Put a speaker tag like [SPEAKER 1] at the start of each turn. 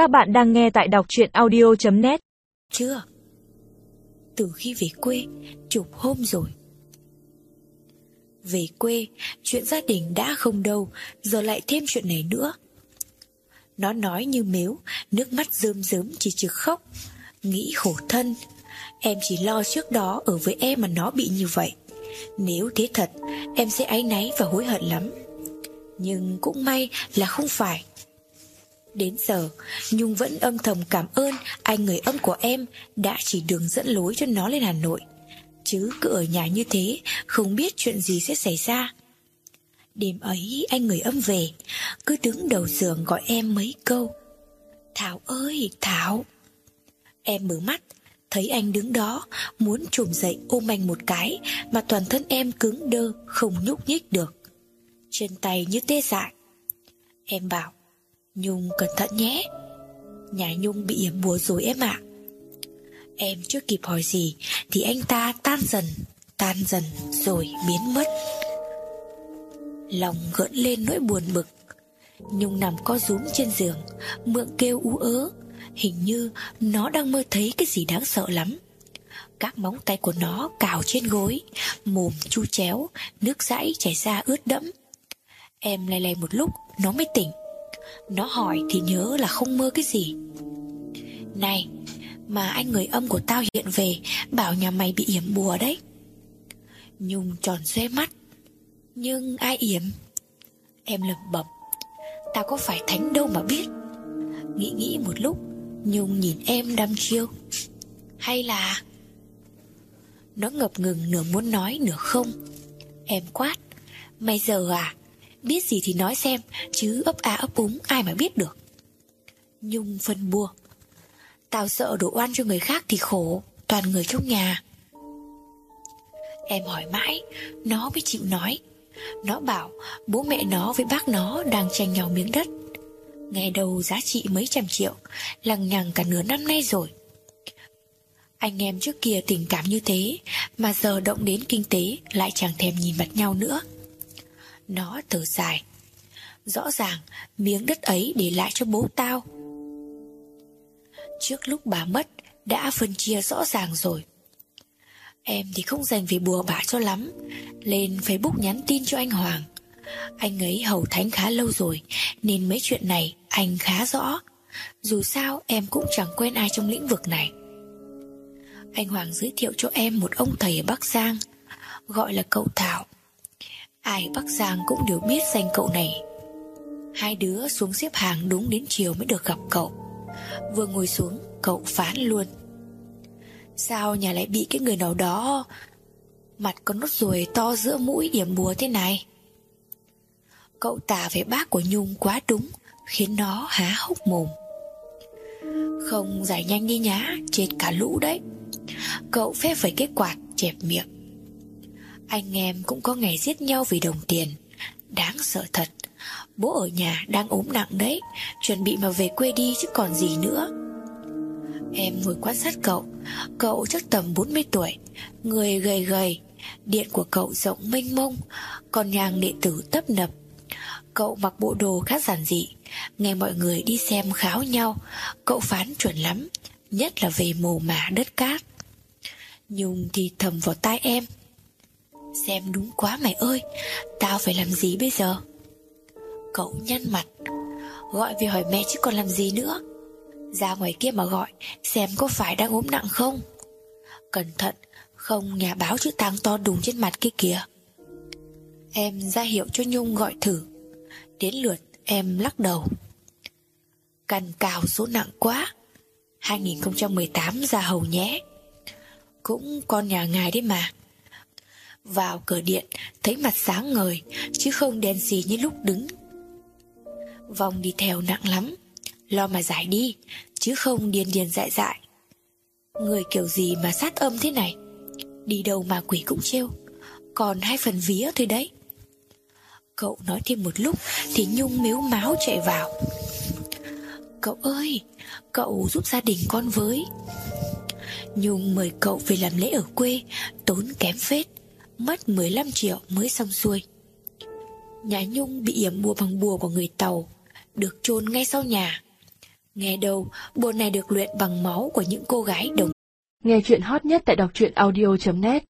[SPEAKER 1] Các bạn đang nghe tại đọc truyện audio.net
[SPEAKER 2] Chưa. Từ khi về quê Chục hôm rồi. Về quê, Chuyện gia đình đã không đâu, Giờ lại thêm chuyện này nữa. Nó nói như mếu, Nước mắt rơm rớm chỉ trực khóc, Nghĩ khổ thân. Em chỉ lo trước đó ở với em mà nó bị như vậy. Nếu thế thật, Em sẽ áy náy và hối hận lắm. Nhưng cũng may là không phải. Đến giờ, Nhung vẫn âm thầm cảm ơn anh người âm của em đã chỉ đường dẫn lối cho nó lên Hà Nội. Chứ cứ ở nhà như thế, không biết chuyện gì sẽ xảy ra. Đêm ấy anh người âm về, cứ đứng đầu giường gọi em mấy câu. Thảo ơi, Thảo! Em mở mắt, thấy anh đứng đó, muốn trùm dậy ôm anh một cái, mà toàn thân em cứng đơ, không nhúc nhích được. Chân tay như tê dại. Em bảo, Nhung cẩn thận nhé. Nhà Nhung bị yểm bùa rồi em ạ. Em chưa kịp hỏi gì, Thì anh ta tan dần Tan dần rồi biến mất. Lòng gợn lên nỗi buồn bực. Nhung nằm co rúm trên giường Mượn kêu ú ớ. Hình như nó đang mơ thấy cái gì đáng sợ lắm. Các móng tay của nó cào trên gối, Mồm chu chéo, Nước dãi chảy ra ướt đẫm. Em lay lay một lúc, Nó mới tỉnh nó hỏi thì nhớ là không mơ cái gì. Này, Mà anh người âm của tao hiện về, Bảo nhà mày bị yểm bùa đấy. Nhung tròn xoe mắt. Nhưng ai yểm? Em lẩm bẩm. Tao có phải thánh đâu mà biết. Nghĩ nghĩ một lúc, Nhung nhìn em đăm chiêu. Hay là? Nó ngập ngừng nửa muốn nói nửa không. Em quát. Mày giờ à? Biết gì thì nói xem, Chứ ấp á ấp úng, ai mà biết được. Nhung phân bua. Tao sợ đổ oan cho người khác thì khổ, Toàn người trong nhà. Em hỏi mãi, Nó mới chịu nói. Nó bảo, bố mẹ nó với bác nó Đang tranh nhau miếng đất. Nghe đầu giá trị mấy trăm triệu, Lằng nhằng cả nửa năm nay rồi. Anh em trước kia tình cảm như thế, Mà giờ động đến kinh tế, Lại chẳng thèm nhìn mặt nhau nữa nó thở dài. Rõ ràng, miếng đất ấy để lại cho bố tao. Trước lúc bà mất, Đã phân chia rõ ràng rồi. Em thì không dành về bùa bả cho lắm, Lên Facebook nhắn tin cho anh Hoàng. Anh ấy hầu thánh khá lâu rồi, Nên mấy chuyện này anh khá rõ. Dù sao, em cũng chẳng quen ai trong lĩnh vực này. Anh Hoàng giới thiệu cho em một ông thầy ở Bắc Giang, Gọi là cậu Thảo. Ai Bắc Giang cũng đều biết danh cậu này. Hai đứa xuống xếp hàng đúng đến chiều mới được gặp cậu. Vừa ngồi xuống, cậu phán luôn. Sao nhà lại bị cái người nào đó Mặt có nốt ruồi to giữa mũi điểm bùa thế này? Cậu tả về bác của Nhung quá đúng, Khiến nó há hốc mồm. Không giải nhanh đi nhá, Chết cả lũ đấy. Cậu phép với cái quạt chẹp miệng anh em cũng có ngày giết nhau vì đồng tiền. Đáng sợ thật. Bố ở nhà đang ốm nặng đấy. Chuẩn bị mà về quê đi chứ còn gì nữa. Em ngồi quan sát cậu. Cậu chắc tầm 40 tuổi. Người gầy gầy. Điện của cậu rộng mênh mông. Còn nhàng đệ tử tấp nập. Cậu mặc bộ đồ khá giản dị. Nghe mọi người đi xem kháo nhau. Cậu phán chuẩn lắm. Nhất là về mồ mả đất cát. Nhung thì thầm vào tai em. Xem đúng quá mày ơi, Tao phải làm gì bây giờ? Cậu nhăn mặt, Gọi về hỏi mẹ chứ còn làm gì nữa? Ra ngoài kia mà gọi, Xem có phải đang ốm nặng không? Cẩn thận, Không nhà báo chữ tang to đùng trên mặt kia kìa. Em ra hiệu cho Nhung gọi thử. Đến lượt, em lắc đầu. Cần cào số nặng quá. 2018 ra hầu nhé. Cũng con nhà ngài đấy mà vào cửa điện, Thấy mặt sáng ngời, Chứ không đen xì như lúc đứng. Vòng đi theo nặng lắm, Lo mà giải đi, Chứ không điên điên dại dại. Người kiểu gì mà sát âm thế này? Đi đâu mà quỷ cũng trêu, Còn hai phần vía thôi đấy. Cậu nói thêm một lúc Thì Nhung miếu máu chạy vào. Cậu ơi, Cậu giúp gia đình con với. Nhung mời cậu về làm lễ ở quê, Tốn kém phết. Mất 15 triệu mới xong xuôi. Nhà Nhung bị yểm bùa bằng bùa của người Tàu Được chôn ngay sau nhà. Nghe đâu, bùa này được luyện bằng máu của những cô gái đồng.
[SPEAKER 3] Nghe chuyện hot nhất tại đọc truyện audio.net